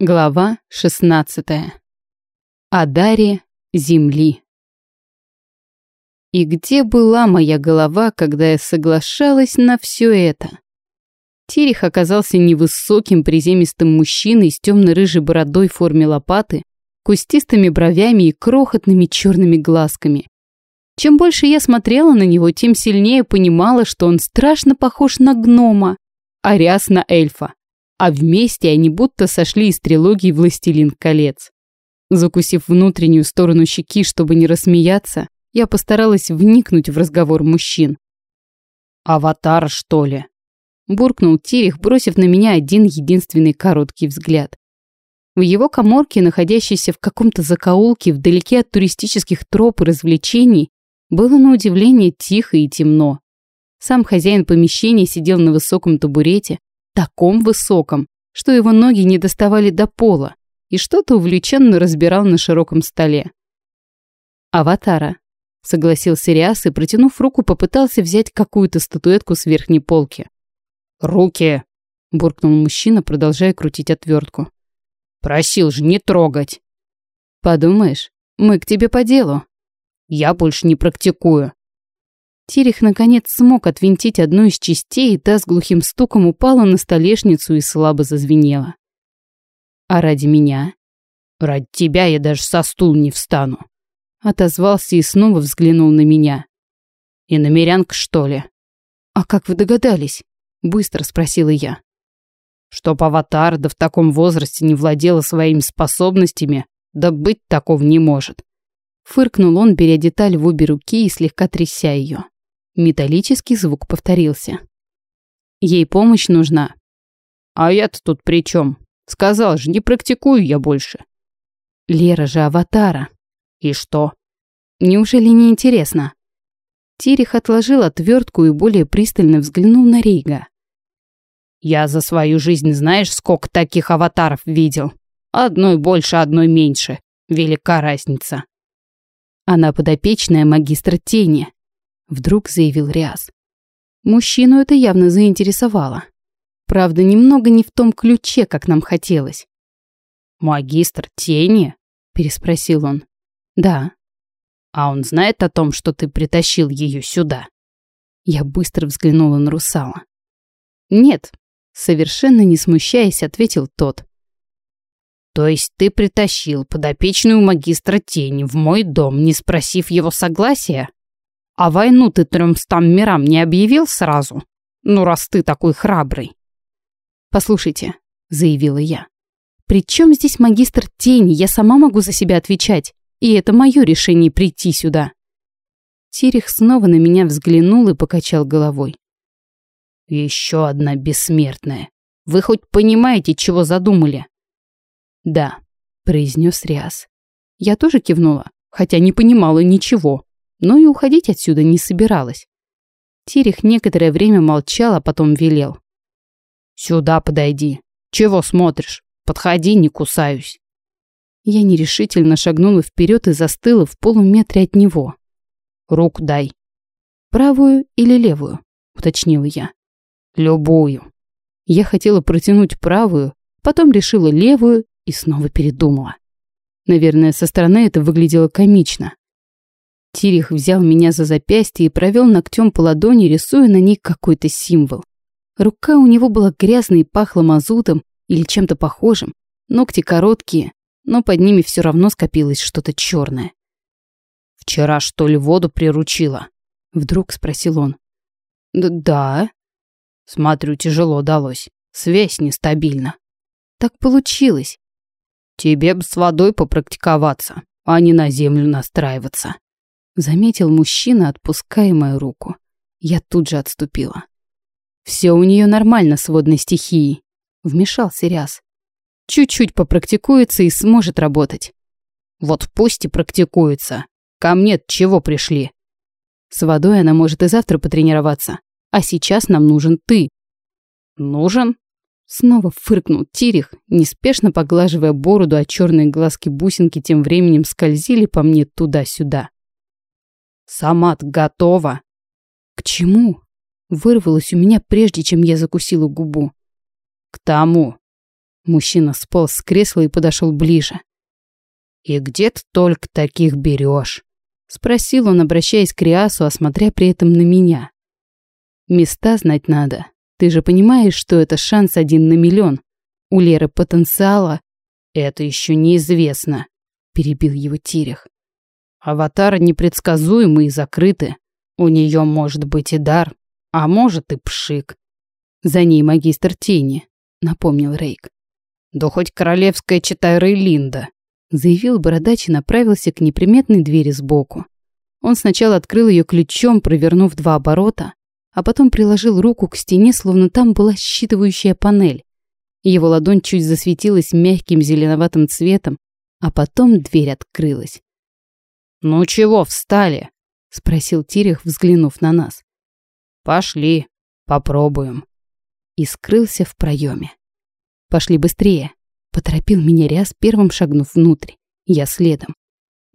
Глава 16. О даре земли. И где была моя голова, когда я соглашалась на все это? Терих оказался невысоким приземистым мужчиной с темно-рыжей бородой в форме лопаты, кустистыми бровями и крохотными черными глазками. Чем больше я смотрела на него, тем сильнее понимала, что он страшно похож на гнома, а ряс на эльфа а вместе они будто сошли из трилогии «Властелин колец». Закусив внутреннюю сторону щеки, чтобы не рассмеяться, я постаралась вникнуть в разговор мужчин. «Аватар, что ли?» Буркнул Тирих, бросив на меня один единственный короткий взгляд. В его коморке, находящейся в каком-то закоулке вдалеке от туристических троп и развлечений, было на удивление тихо и темно. Сам хозяин помещения сидел на высоком табурете, таком высоком, что его ноги не доставали до пола, и что-то увлеченно разбирал на широком столе. «Аватара», — согласился Риас и, протянув руку, попытался взять какую-то статуэтку с верхней полки. «Руки!» — буркнул мужчина, продолжая крутить отвертку. «Просил же не трогать!» «Подумаешь, мы к тебе по делу». «Я больше не практикую», Терих наконец смог отвинтить одну из частей, и та с глухим стуком упала на столешницу и слабо зазвенела. «А ради меня?» «Ради тебя я даже со стул не встану», — отозвался и снова взглянул на меня. «И намерянка, что ли?» «А как вы догадались?» — быстро спросила я. «Чтоб аватар да в таком возрасте не владела своими способностями, да быть такого не может». Фыркнул он, беря деталь в обе руки и слегка тряся ее. Металлический звук повторился. Ей помощь нужна. А я-то тут при чем? Сказал же, не практикую я больше. Лера же аватара. И что? Неужели не интересно? Тирих отложил отвертку и более пристально взглянул на Рейга. Я за свою жизнь знаешь, сколько таких аватаров видел? Одной больше, одной меньше. Велика разница. Она подопечная магистра тени. Вдруг заявил Риас. Мужчину это явно заинтересовало. Правда, немного не в том ключе, как нам хотелось. «Магистр тени?» – переспросил он. «Да». «А он знает о том, что ты притащил ее сюда?» Я быстро взглянула на русала. «Нет», — совершенно не смущаясь, ответил тот. «То есть ты притащил подопечную магистра тени в мой дом, не спросив его согласия?» А войну ты трёмстам мирам не объявил сразу? Ну, раз ты такой храбрый. Послушайте, заявила я. При чем здесь магистр тени? Я сама могу за себя отвечать. И это мое решение прийти сюда. Тирих снова на меня взглянул и покачал головой. Еще одна бессмертная. Вы хоть понимаете, чего задумали? Да, произнес Риас. Я тоже кивнула, хотя не понимала ничего но и уходить отсюда не собиралась. Тирих некоторое время молчал, а потом велел. «Сюда подойди. Чего смотришь? Подходи, не кусаюсь». Я нерешительно шагнула вперед и застыла в полуметре от него. «Руку дай». «Правую или левую?» — уточнила я. «Любую». Я хотела протянуть правую, потом решила левую и снова передумала. Наверное, со стороны это выглядело комично. Тирих взял меня за запястье и провел ногтем по ладони, рисуя на ней какой-то символ. Рука у него была грязной и пахла мазутом или чем-то похожим. Ногти короткие, но под ними все равно скопилось что-то черное. «Вчера, что ли, воду приручила?» Вдруг спросил он. «Да». Смотрю, тяжело далось. Связь нестабильна. Так получилось. Тебе бы с водой попрактиковаться, а не на землю настраиваться. Заметил мужчина, отпуская мою руку. Я тут же отступила. Все у нее нормально с водной стихией. Вмешался Ряс. Чуть-чуть попрактикуется и сможет работать. Вот пусть и практикуется. Ко мне чего пришли? С водой она может и завтра потренироваться. А сейчас нам нужен ты. Нужен? Снова фыркнул Тирих, неспешно поглаживая бороду, а черные глазки-бусинки тем временем скользили по мне туда-сюда. Сама готова. К чему? Вырвалось у меня, прежде чем я закусила губу. К тому. Мужчина сполз с кресла и подошел ближе. «И где ты только таких берешь?» Спросил он, обращаясь к Риасу, осмотря при этом на меня. «Места знать надо. Ты же понимаешь, что это шанс один на миллион. У Леры потенциала...» «Это еще неизвестно», — перебил его Тирех. «Аватары непредсказуемы и закрыты. У нее может быть и дар, а может и пшик». «За ней магистр тени», — напомнил Рейк. «Да хоть королевская читай Рейлинда», заявил бородач и направился к неприметной двери сбоку. Он сначала открыл ее ключом, провернув два оборота, а потом приложил руку к стене, словно там была считывающая панель. Его ладонь чуть засветилась мягким зеленоватым цветом, а потом дверь открылась. «Ну чего встали?» — спросил Тирех, взглянув на нас. «Пошли, попробуем». И скрылся в проеме. «Пошли быстрее», Поторопил меня Ряс, первым шагнув внутрь. Я следом.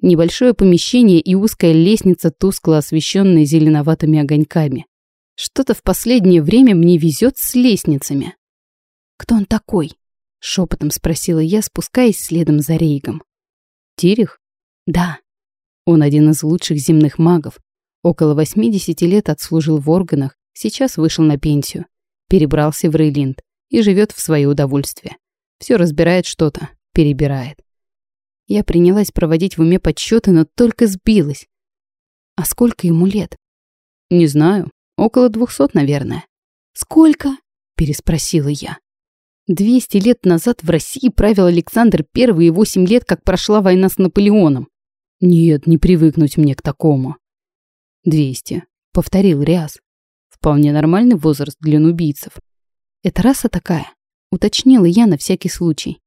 Небольшое помещение и узкая лестница, тускло освещенная зеленоватыми огоньками. Что-то в последнее время мне везет с лестницами. «Кто он такой?» — шепотом спросила я, спускаясь следом за Рейгом. «Тирих?» «Да». Он один из лучших земных магов. Около 80 лет отслужил в органах, сейчас вышел на пенсию. Перебрался в Рейлинд и живет в свое удовольствие. Все разбирает что-то, перебирает. Я принялась проводить в уме подсчеты, но только сбилась. А сколько ему лет? Не знаю. Около двухсот, наверное. Сколько? Переспросила я. Двести лет назад в России правил Александр I и восемь лет, как прошла война с Наполеоном. Нет, не привыкнуть мне к такому. Двести, повторил Риас. Вполне нормальный возраст для нубийцев. Это раса такая? уточнила я на всякий случай.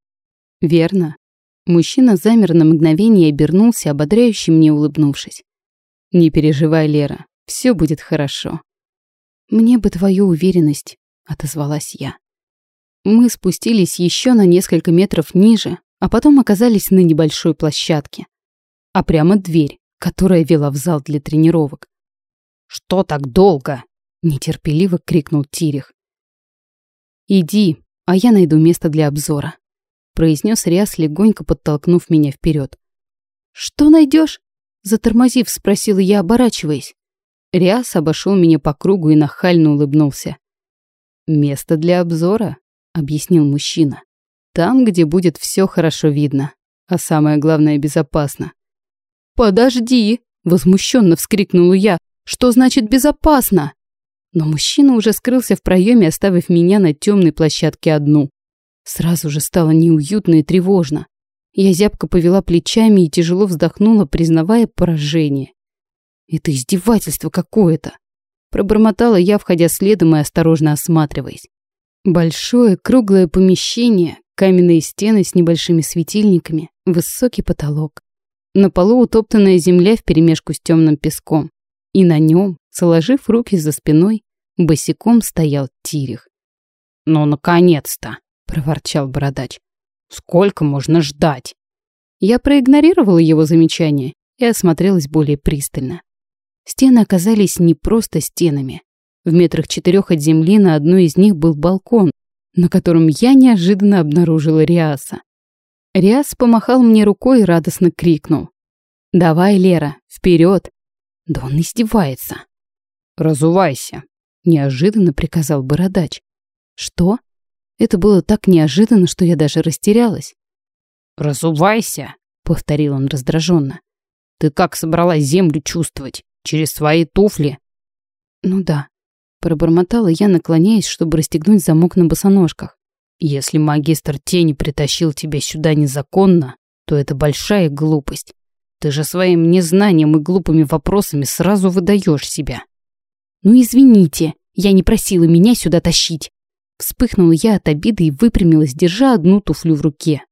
Верно. Мужчина замер на мгновение и обернулся, ободряюще мне улыбнувшись. Не переживай, Лера, все будет хорошо. Мне бы твою уверенность, отозвалась я. Мы спустились еще на несколько метров ниже, а потом оказались на небольшой площадке. А прямо дверь, которая вела в зал для тренировок. «Что так долго?» — нетерпеливо крикнул Тирих. «Иди, а я найду место для обзора», — произнес Риас, легонько подтолкнув меня вперед. «Что найдешь? затормозив, спросила я, оборачиваясь. Риас обошел меня по кругу и нахально улыбнулся. «Место для обзора», — объяснил мужчина. «Там, где будет все хорошо видно, а самое главное — безопасно». «Подожди!» — возмущенно вскрикнула я. «Что значит безопасно?» Но мужчина уже скрылся в проеме, оставив меня на темной площадке одну. Сразу же стало неуютно и тревожно. Я зябко повела плечами и тяжело вздохнула, признавая поражение. «Это издевательство какое-то!» Пробормотала я, входя следом и осторожно осматриваясь. Большое круглое помещение, каменные стены с небольшими светильниками, высокий потолок. На полу утоптанная земля вперемешку с темным песком. И на нем, сложив руки за спиной, Босиком стоял Тирих. «Ну, наконец-то!» — проворчал бородач. «Сколько можно ждать?» Я проигнорировала его замечание и осмотрелась более пристально. Стены оказались не просто стенами. В метрах четырех от земли на одной из них был балкон, на котором я неожиданно обнаружила Риаса. Риас помахал мне рукой и радостно крикнул. «Давай, Лера, вперед!» Да он издевается. «Разувайся!» Неожиданно приказал бородач. Что? Это было так неожиданно, что я даже растерялась. «Разувайся!» — повторил он раздраженно. «Ты как собралась землю чувствовать? Через свои туфли?» «Ну да», — пробормотала я, наклоняясь, чтобы расстегнуть замок на босоножках. «Если магистр тени притащил тебя сюда незаконно, то это большая глупость. Ты же своим незнанием и глупыми вопросами сразу выдаешь себя». «Ну извините, я не просила меня сюда тащить». Вспыхнула я от обиды и выпрямилась, держа одну туфлю в руке.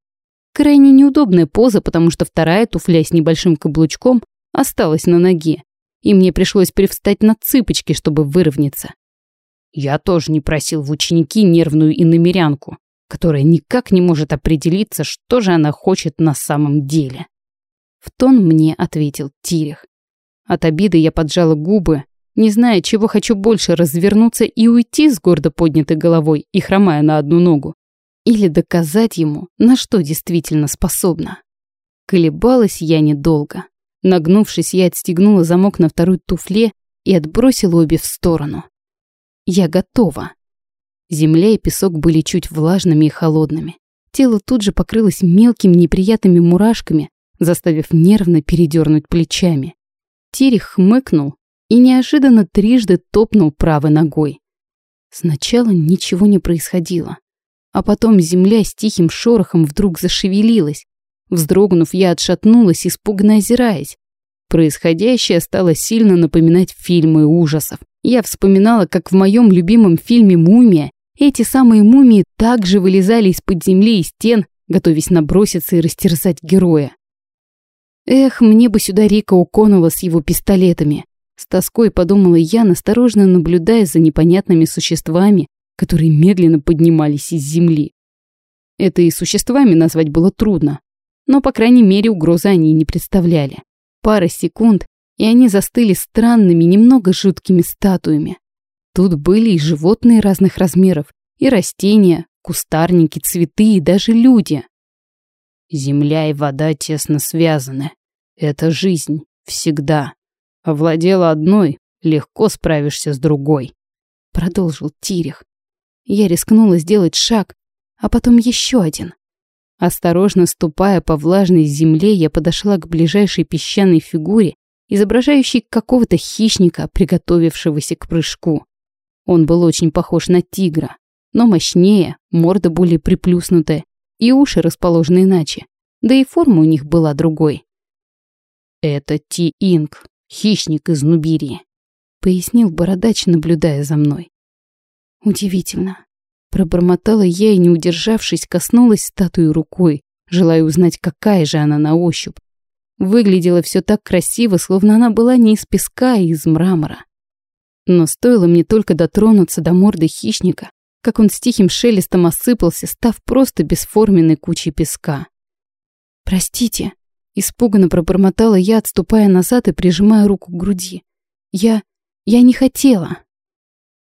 Крайне неудобная поза, потому что вторая туфля с небольшим каблучком осталась на ноге, и мне пришлось привстать на цыпочки, чтобы выровняться. Я тоже не просил в ученики нервную иномерянку, которая никак не может определиться, что же она хочет на самом деле. В тон мне ответил Тирих. От обиды я поджала губы, не зная, чего хочу больше развернуться и уйти с гордо поднятой головой и хромая на одну ногу. или доказать ему, на что действительно способна. Колебалась я недолго. Нагнувшись, я отстегнула замок на второй туфле и отбросила обе в сторону. Я готова. Земля и песок были чуть влажными и холодными. Тело тут же покрылось мелкими неприятными мурашками, заставив нервно передернуть плечами. Терих хмыкнул и неожиданно трижды топнул правой ногой. Сначала ничего не происходило, а потом земля с тихим шорохом вдруг зашевелилась. Вздрогнув, я отшатнулась, испуганно озираясь. Происходящее стало сильно напоминать фильмы ужасов. Я вспоминала, как в моем любимом фильме «Мумия» эти самые мумии также вылезали из-под земли и стен, готовясь наброситься и растерзать героя. Эх, мне бы сюда Рика Уконова с его пистолетами. С тоской подумала я, насторожно наблюдая за непонятными существами, которые медленно поднимались из земли. Это и существами назвать было трудно, но, по крайней мере, угрозы они не представляли. Пара секунд, и они застыли странными, немного жуткими статуями. Тут были и животные разных размеров, и растения, кустарники, цветы и даже люди. Земля и вода тесно связаны. Это жизнь. Всегда. Овладела одной, легко справишься с другой. Продолжил Тирих. Я рискнула сделать шаг, а потом еще один. Осторожно ступая по влажной земле, я подошла к ближайшей песчаной фигуре, изображающей какого-то хищника, приготовившегося к прыжку. Он был очень похож на тигра, но мощнее, морда более приплюснутая и уши расположены иначе, да и форма у них была другой. «Это Ти-Инг, хищник из Нубирии», — пояснил бородач, наблюдая за мной. «Удивительно. Пробормотала я и, не удержавшись, коснулась статуи рукой, желая узнать, какая же она на ощупь. Выглядела все так красиво, словно она была не из песка, а из мрамора. Но стоило мне только дотронуться до морды хищника, как он с тихим шелестом осыпался, став просто бесформенной кучей песка. «Простите», — испуганно пробормотала я, отступая назад и прижимая руку к груди. «Я... я не хотела».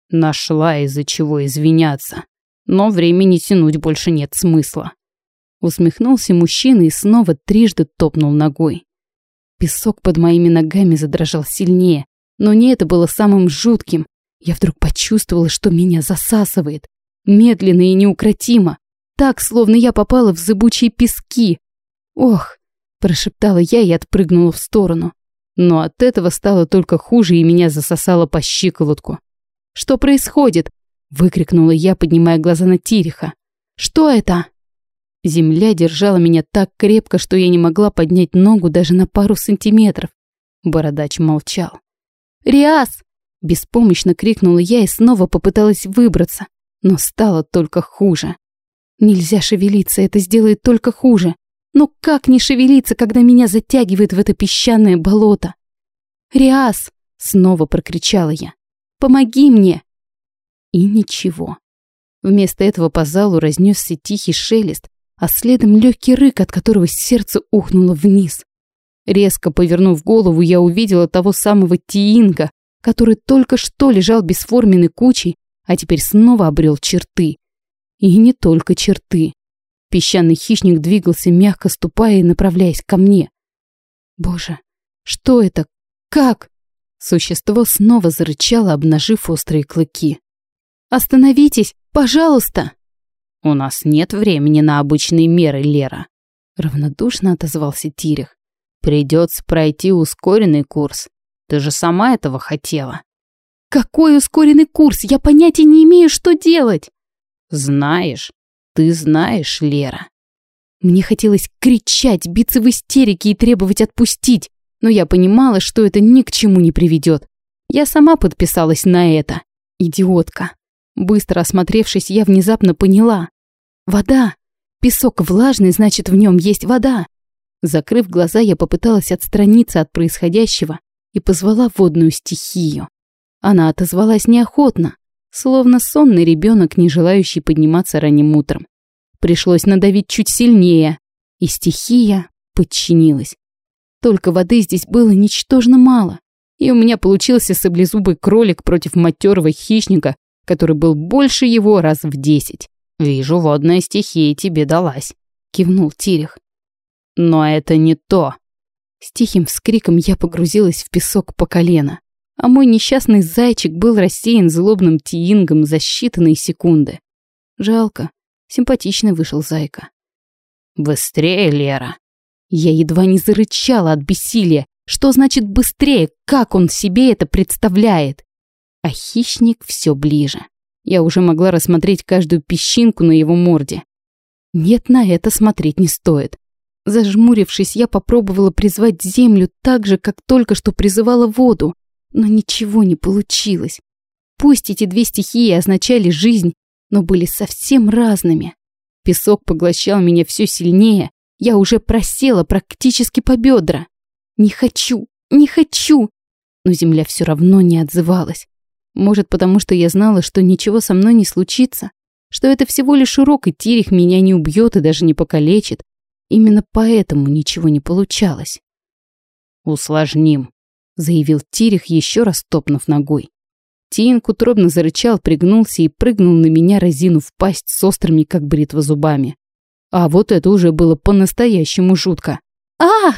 «Нашла из-за чего извиняться», но времени тянуть больше нет смысла. Усмехнулся мужчина и снова трижды топнул ногой. Песок под моими ногами задрожал сильнее, но не это было самым жутким. Я вдруг почувствовала, что меня засасывает. Медленно и неукротимо. Так, словно я попала в зыбучие пески. «Ох!» – прошептала я и отпрыгнула в сторону. Но от этого стало только хуже, и меня засосало по щиколотку. «Что происходит?» Выкрикнула я, поднимая глаза на Тириха. «Что это?» Земля держала меня так крепко, что я не могла поднять ногу даже на пару сантиметров. Бородач молчал. «Риас!» – беспомощно крикнула я и снова попыталась выбраться, но стало только хуже. Нельзя шевелиться, это сделает только хуже. Но как не шевелиться, когда меня затягивает в это песчаное болото? «Риас!» – снова прокричала я. «Помоги мне!» И ничего. Вместо этого по залу разнесся тихий шелест, а следом легкий рык, от которого сердце ухнуло вниз. Резко повернув голову, я увидела того самого Тиинга, который только что лежал бесформенной кучей, а теперь снова обрел черты. И не только черты. Песчаный хищник двигался, мягко ступая и направляясь ко мне. Боже, что это? Как? Существо снова зарычало, обнажив острые клыки. Остановитесь, пожалуйста!» «У нас нет времени на обычные меры, Лера», — равнодушно отозвался Тирих. «Придется пройти ускоренный курс. Ты же сама этого хотела». «Какой ускоренный курс? Я понятия не имею, что делать!» «Знаешь, ты знаешь, Лера». Мне хотелось кричать, биться в истерике и требовать отпустить, но я понимала, что это ни к чему не приведет. Я сама подписалась на это. Идиотка. Быстро осмотревшись, я внезапно поняла. Вода. Песок влажный, значит, в нем есть вода. Закрыв глаза, я попыталась отстраниться от происходящего и позвала водную стихию. Она отозвалась неохотно, словно сонный ребенок, не желающий подниматься ранним утром. Пришлось надавить чуть сильнее, и стихия подчинилась. Только воды здесь было ничтожно мало, и у меня получился саблезубый кролик против матерого хищника, который был больше его раз в десять. «Вижу, водная стихия тебе далась», — кивнул Тирих. «Но это не то». С тихим вскриком я погрузилась в песок по колено, а мой несчастный зайчик был рассеян злобным тиингом за считанные секунды. Жалко, симпатичный вышел зайка. «Быстрее, Лера!» Я едва не зарычала от бессилия. Что значит «быстрее»? Как он себе это представляет? А хищник все ближе. Я уже могла рассмотреть каждую песчинку на его морде. Нет, на это смотреть не стоит. Зажмурившись, я попробовала призвать землю так же, как только что призывала воду, но ничего не получилось. Пусть эти две стихии означали жизнь, но были совсем разными. Песок поглощал меня все сильнее, я уже просела практически по бедра. Не хочу, не хочу. Но земля все равно не отзывалась. Может, потому что я знала, что ничего со мной не случится, что это всего лишь урок, и Тирих меня не убьет и даже не покалечит. Именно поэтому ничего не получалось. «Усложним», — заявил Тирих, еще раз топнув ногой. Тинк утробно зарычал, пригнулся и прыгнул на меня, разинув пасть с острыми, как бритва, зубами. А вот это уже было по-настоящему жутко. а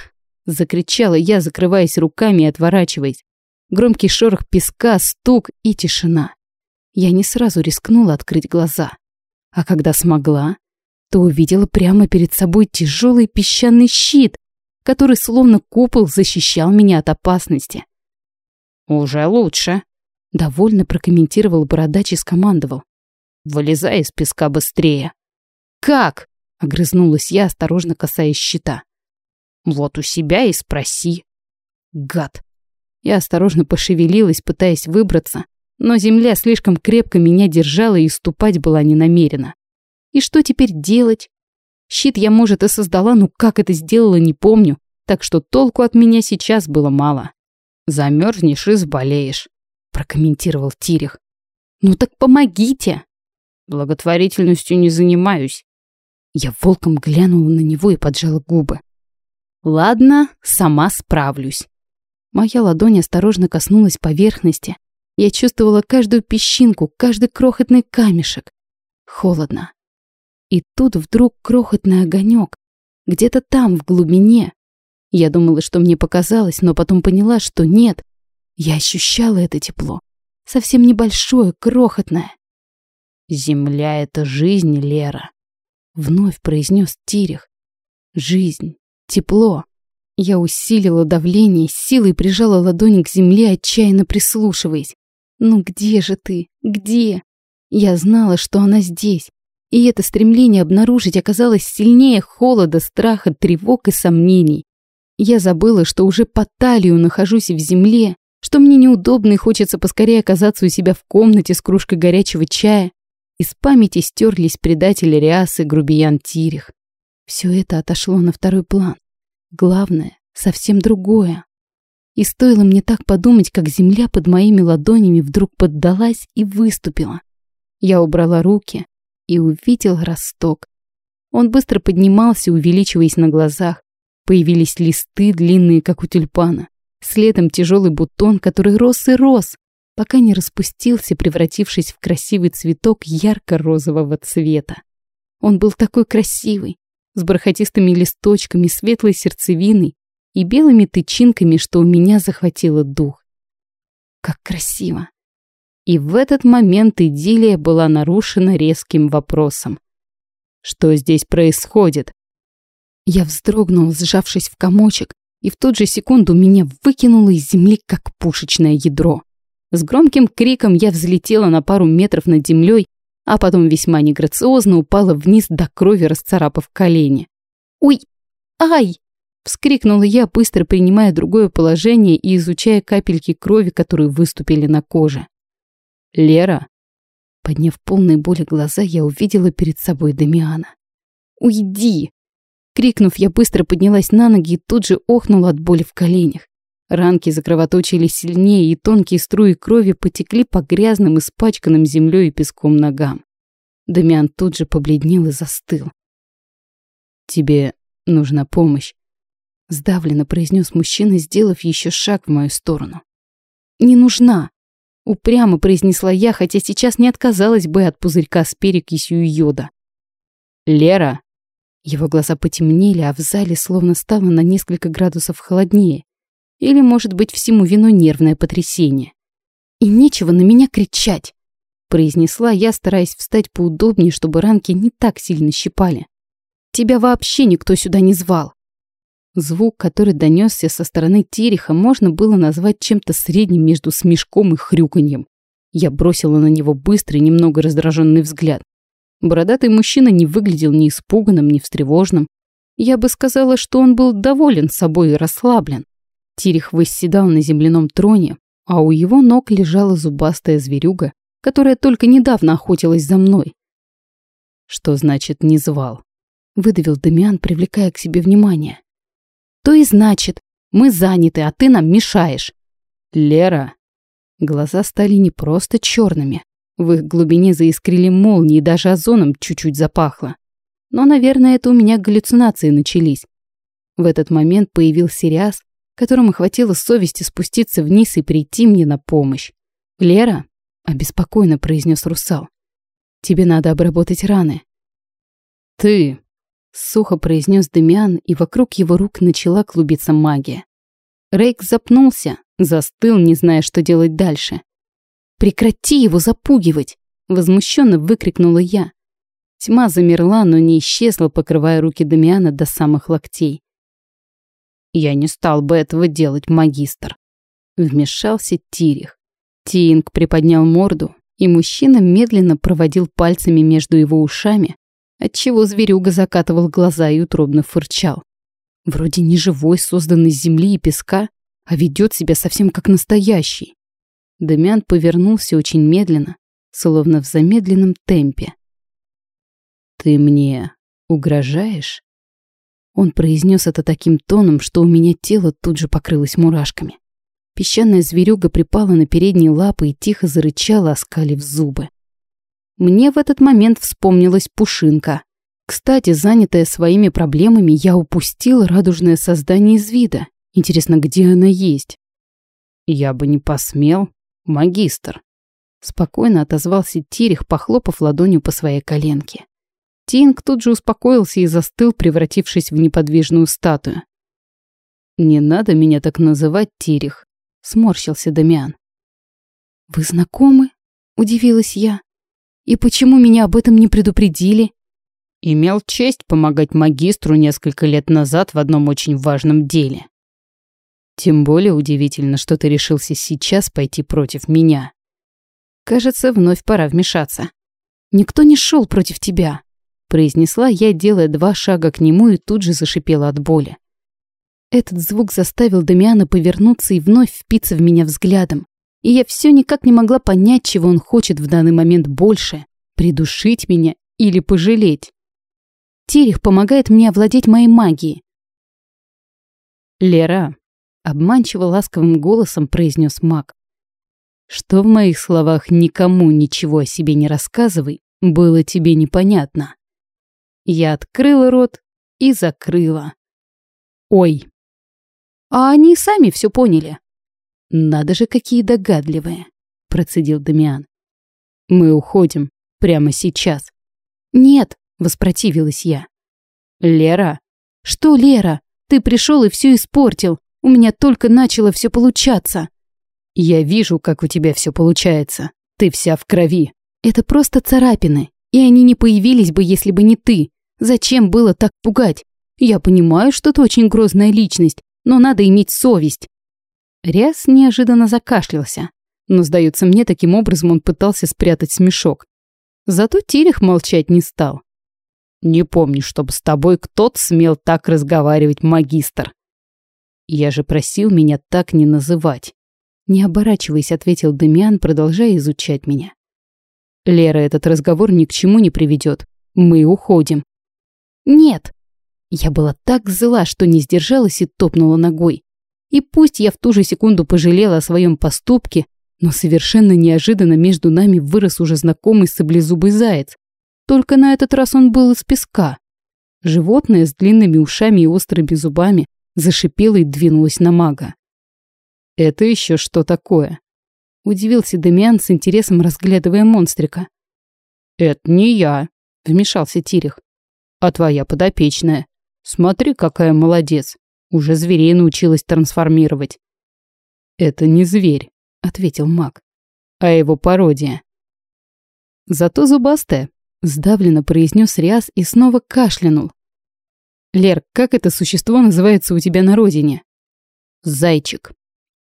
закричала я, закрываясь руками и отворачиваясь. Громкий шорох песка, стук и тишина. Я не сразу рискнула открыть глаза. А когда смогла, то увидела прямо перед собой тяжелый песчаный щит, который словно купол защищал меня от опасности. «Уже лучше», — довольно прокомментировал бородач и скомандовал. «Вылезай из песка быстрее». «Как?» — огрызнулась я, осторожно касаясь щита. «Вот у себя и спроси». «Гад!» Я осторожно пошевелилась, пытаясь выбраться, но земля слишком крепко меня держала и ступать была не намерена. И что теперь делать? Щит я, может, и создала, но как это сделала, не помню, так что толку от меня сейчас было мало. «Замерзнешь и сболеешь», — прокомментировал Тирих. «Ну так помогите!» «Благотворительностью не занимаюсь». Я волком глянула на него и поджала губы. «Ладно, сама справлюсь». Моя ладонь осторожно коснулась поверхности. Я чувствовала каждую песчинку, каждый крохотный камешек. Холодно. И тут вдруг крохотный огонек. Где-то там, в глубине. Я думала, что мне показалось, но потом поняла, что нет. Я ощущала это тепло. Совсем небольшое, крохотное. «Земля — это жизнь, Лера», — вновь произнес Тирих. «Жизнь, тепло, я усилила давление, силой прижала ладони к земле, отчаянно прислушиваясь. «Ну где же ты? Где?» Я знала, что она здесь. И это стремление обнаружить оказалось сильнее холода, страха, тревог и сомнений. Я забыла, что уже по талию нахожусь в земле, что мне неудобно и хочется поскорее оказаться у себя в комнате с кружкой горячего чая. Из памяти стерлись предатели Риас и грубиян Тирих. Все это отошло на второй план. Главное, совсем другое. И стоило мне так подумать, как земля под моими ладонями вдруг поддалась и выступила. Я убрала руки и увидел росток. Он быстро поднимался, увеличиваясь на глазах. Появились листы, длинные, как у тюльпана. Следом тяжелый бутон, который рос и рос, пока не распустился, превратившись в красивый цветок ярко-розового цвета. Он был такой красивый, с бархатистыми листочками, светлой сердцевиной и белыми тычинками, что у меня захватило дух. Как красиво! И в этот момент идиллия была нарушена резким вопросом. Что здесь происходит? Я вздрогнул, сжавшись в комочек, и в тот же секунду меня выкинуло из земли, как пушечное ядро. С громким криком я взлетела на пару метров над землей а потом весьма неграциозно упала вниз до крови, расцарапав колени. «Ой! Ай!» — вскрикнула я, быстро принимая другое положение и изучая капельки крови, которые выступили на коже. «Лера!» Подняв полные боли глаза, я увидела перед собой Дамиана. «Уйди!» Крикнув, я быстро поднялась на ноги и тут же охнула от боли в коленях. Ранки закровоточили сильнее, и тонкие струи крови потекли по грязным, испачканным землей и песком ногам. Дамиан тут же побледнел и застыл. «Тебе нужна помощь», — сдавленно произнес мужчина, сделав еще шаг в мою сторону. «Не нужна», Упрямо произнесла я, хотя сейчас не отказалась бы от пузырька с перекисью йода. «Лера!» Его глаза потемнели, а в зале словно стало на несколько градусов холоднее. Или, может быть, всему вину нервное потрясение. «И нечего на меня кричать!» произнесла я, стараясь встать поудобнее, чтобы ранки не так сильно щипали. «Тебя вообще никто сюда не звал!» Звук, который донесся со стороны Тереха, можно было назвать чем-то средним между смешком и хрюканьем. Я бросила на него быстрый, немного раздраженный взгляд. Бородатый мужчина не выглядел ни испуганным, ни встревоженным. Я бы сказала, что он был доволен собой и расслаблен. Тирих восседал на земляном троне, а у его ног лежала зубастая зверюга, которая только недавно охотилась за мной. Что значит «не звал»? Выдавил Дамиан, привлекая к себе внимание. То и значит, мы заняты, а ты нам мешаешь. Лера. Глаза стали не просто черными, в их глубине заискрили молнии, даже озоном чуть-чуть запахло. Но, наверное, это у меня галлюцинации начались. В этот момент появился Риас, которому хватило совести спуститься вниз и прийти мне на помощь. «Лера», — обеспокоенно произнес русал, — «тебе надо обработать раны». «Ты», — сухо произнес Демиан, и вокруг его рук начала клубиться магия. Рейк запнулся, застыл, не зная, что делать дальше. Прекрати его запугивать!» Возмущенно выкрикнула я. Тьма замерла, но не исчезла, покрывая руки Дамиана до самых локтей. «Я не стал бы этого делать, магистр», — вмешался Тирих. Тинг приподнял морду, и мужчина медленно проводил пальцами между его ушами, отчего зверюга закатывал глаза и утробно фырчал. Вроде не живой, созданный из земли и песка, а ведет себя совсем как настоящий. Дамиан повернулся очень медленно, словно в замедленном темпе. «Ты мне угрожаешь?» Он произнес это таким тоном, что у меня тело тут же покрылось мурашками. Песчаная зверюга припала на передние лапы и тихо зарычала, оскалив зубы. Мне в этот момент вспомнилась Пушинка. Кстати, занятая своими проблемами, я упустила радужное создание из вида. Интересно, где она есть? Я бы не посмел, «Магистр», — спокойно отозвался Тирих, похлопав ладонью по своей коленке. Тинг тут же успокоился и застыл, превратившись в неподвижную статую. «Не надо меня так называть, Тирих», — сморщился Дамиан. «Вы знакомы?» — удивилась я. «И почему меня об этом не предупредили?» Имел честь помогать магистру несколько лет назад в одном очень важном деле. Тем более удивительно, что ты решился сейчас пойти против меня. Кажется, вновь пора вмешаться. Никто не шел против тебя, произнесла я, делая два шага к нему и тут же зашипела от боли. Этот звук заставил Дамиана повернуться и вновь впиться в меня взглядом. И я все никак не могла понять, чего он хочет в данный момент больше — придушить меня или пожалеть. Терих помогает мне овладеть моей магией. «Лера, Обманчиво ласковым голосом произнес маг. Что в моих словах никому ничего о себе не рассказывай, было тебе непонятно. Я открыла рот и закрыла. Ой. А они сами все поняли. Надо же, какие догадливые, процедил Дамиан. Мы уходим прямо сейчас. Нет, воспротивилась я. Лера. Что, Лера? Ты пришел и все испортил. У меня только начало все получаться. Я вижу, как у тебя все получается. Ты вся в крови. Это просто царапины, и они не появились бы, если бы не ты. Зачем было так пугать? Я понимаю, что ты очень грозная личность, но надо иметь совесть. Ряс неожиданно закашлялся, но, сдается мне, таким образом он пытался спрятать смешок. Зато Терех молчать не стал. «Не помню, чтобы с тобой кто-то смел так разговаривать, магистр», я же просил меня так не называть. Не оборачиваясь, ответил Демиан, продолжая изучать меня. Лера, этот разговор ни к чему не приведет. Мы уходим. Нет. Я была так зла, что не сдержалась и топнула ногой. И пусть я в ту же секунду пожалела о своем поступке, но совершенно неожиданно между нами вырос уже знакомый саблезубый заяц. Только на этот раз он был из песка. Животное с длинными ушами и острыми зубами зашипела и двинулась на мага. «Это еще что такое?» Удивился Дамиан с интересом, разглядывая монстрика. «Это не я», — вмешался Тирих. «А твоя подопечная. Смотри, какая молодец. Уже зверей научилась трансформировать». «Это не зверь», — ответил маг, — «а его пародия». «Зато зубастая», — сдавленно произнес Риас и снова кашлянул. «Лер, как это существо называется у тебя на родине?» «Зайчик.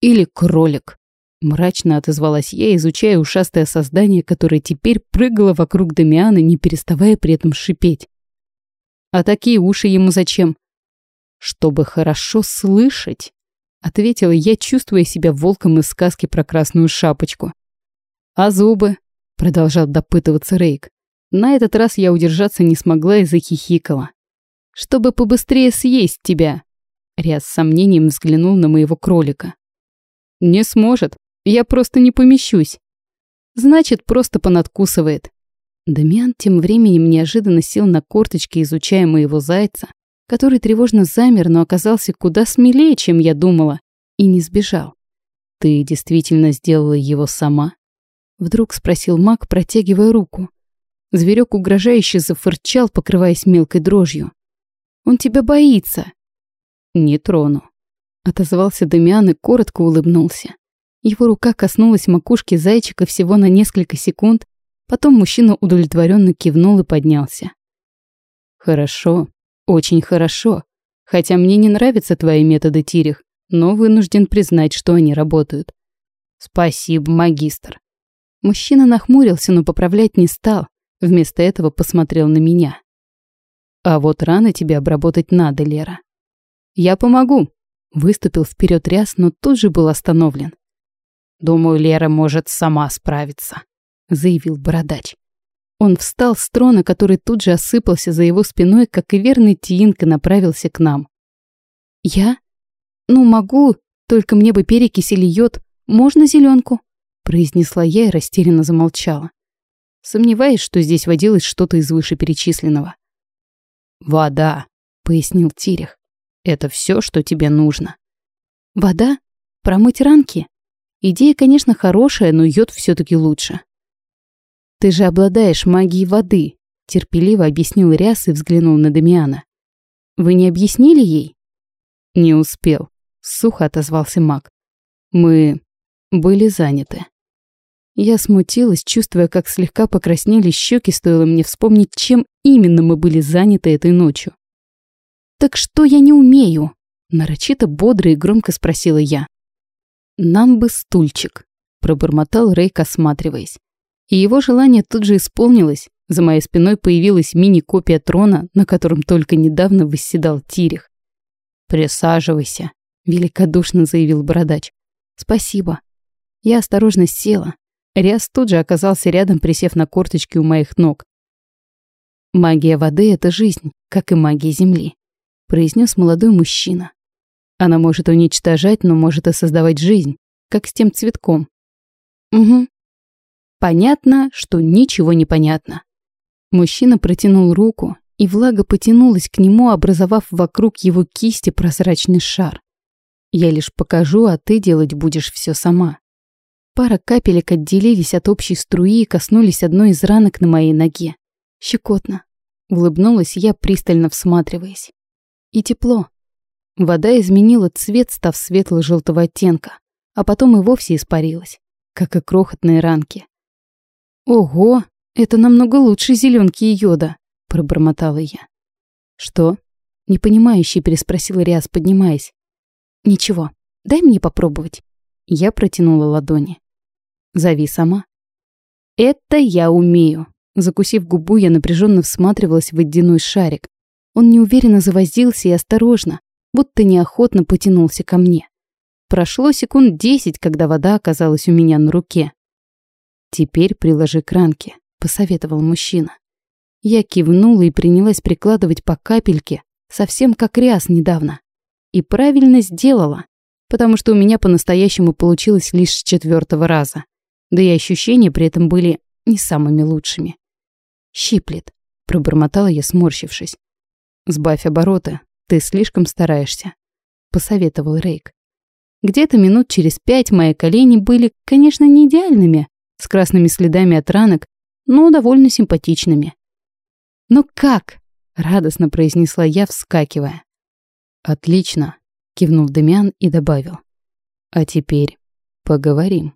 Или кролик», — мрачно отозвалась я, изучая ушастое создание, которое теперь прыгало вокруг Дамиана, не переставая при этом шипеть. «А такие уши ему зачем?» «Чтобы хорошо слышать», — ответила я, чувствуя себя волком из сказки про красную шапочку. «А зубы?» — продолжал допытываться Рейк. На этот раз я удержаться не смогла и захихикала. «Чтобы побыстрее съесть тебя!» Ряз с сомнением взглянул на моего кролика. «Не сможет. Я просто не помещусь». «Значит, просто понадкусывает». Дамиан тем временем неожиданно сел на корточки, изучая моего зайца, который тревожно замер, но оказался куда смелее, чем я думала, и не сбежал. «Ты действительно сделала его сама?» Вдруг спросил маг, протягивая руку. Зверек угрожающе зафырчал, покрываясь мелкой дрожью. «Он тебя боится!» «Не трону», — отозвался Дамиан и коротко улыбнулся. Его рука коснулась макушки зайчика всего на несколько секунд, потом мужчина удовлетворенно кивнул и поднялся. «Хорошо, очень хорошо. Хотя мне не нравятся твои методы, Тирих, но вынужден признать, что они работают. Спасибо, магистр». Мужчина нахмурился, но поправлять не стал, вместо этого посмотрел на меня. «А вот рано тебе обработать надо, Лера. «Я помогу», — выступил вперед Ряс, но тут же был остановлен. «Думаю, Лера может сама справиться», — заявил Бородач. Он встал с трона, который тут же осыпался за его спиной, как и верный Тиинка направился к нам. «Я? Ну, могу, только мне бы перекись или йод. Можно зеленку? произнесла я и растерянно замолчала. Сомневаюсь, что здесь водилось что-то из вышеперечисленного. «Вода», — пояснил Тирих. Это все, что тебе нужно. Вода? Промыть ранки? Идея, конечно, хорошая, но йод все-таки лучше. Ты же обладаешь магией воды, терпеливо объяснил Ряс и взглянул на Дамиана. Вы не объяснили ей? Не успел, сухо отозвался маг. Мы были заняты. Я смутилась, чувствуя, как слегка покраснели щеки, стоило мне вспомнить, чем именно мы были заняты этой ночью. «Так что я не умею?» Нарочито бодро и громко спросила я. «Нам бы стульчик», — пробормотал Рейк, осматриваясь. И его желание тут же исполнилось. За моей спиной появилась мини-копия трона, на котором только недавно восседал Тирих. «Присаживайся», — великодушно заявил бородач. «Спасибо». Я осторожно села. Риас тут же оказался рядом, присев на корточки у моих ног. Магия воды — это жизнь, как и магия земли произнес молодой мужчина. Она может уничтожать, но может и создавать жизнь, как с тем цветком. Угу. Понятно, что ничего не понятно. Мужчина протянул руку, и влага потянулась к нему, образовав вокруг его кисти прозрачный шар. Я лишь покажу, а ты делать будешь все сама. Пара капелек отделились от общей струи и коснулись одной из ранок на моей ноге. Щекотно. Улыбнулась я, пристально всматриваясь. И тепло. Вода изменила цвет, став светло-желтого оттенка, а потом и вовсе испарилась, как и крохотные ранки. «Ого, это намного лучше зеленки и йода», — пробормотала я. «Что?» — непонимающе переспросил Риас, поднимаясь. «Ничего, дай мне попробовать». Я протянула ладони. «Зови сама». «Это я умею». Закусив губу, я напряженно всматривалась в водяной шарик, он неуверенно завозился и осторожно, будто неохотно потянулся ко мне. Прошло секунд десять, когда вода оказалась у меня на руке. «Теперь приложи к ранке», — посоветовал мужчина. Я кивнула и принялась прикладывать по капельке, совсем как ряс недавно. И правильно сделала, потому что у меня по-настоящему получилось лишь с четвертого раза. Да и ощущения при этом были не самыми лучшими. «Щиплет», — пробормотала я, сморщившись. «Сбавь обороты, ты слишком стараешься», — посоветовал Рейк. Где-то минут через пять мои колени были, конечно, не идеальными, с красными следами от ранок, но довольно симпатичными. «Ну как?» — радостно произнесла я, вскакивая. «Отлично», — кивнул Демиан и добавил. «А теперь поговорим».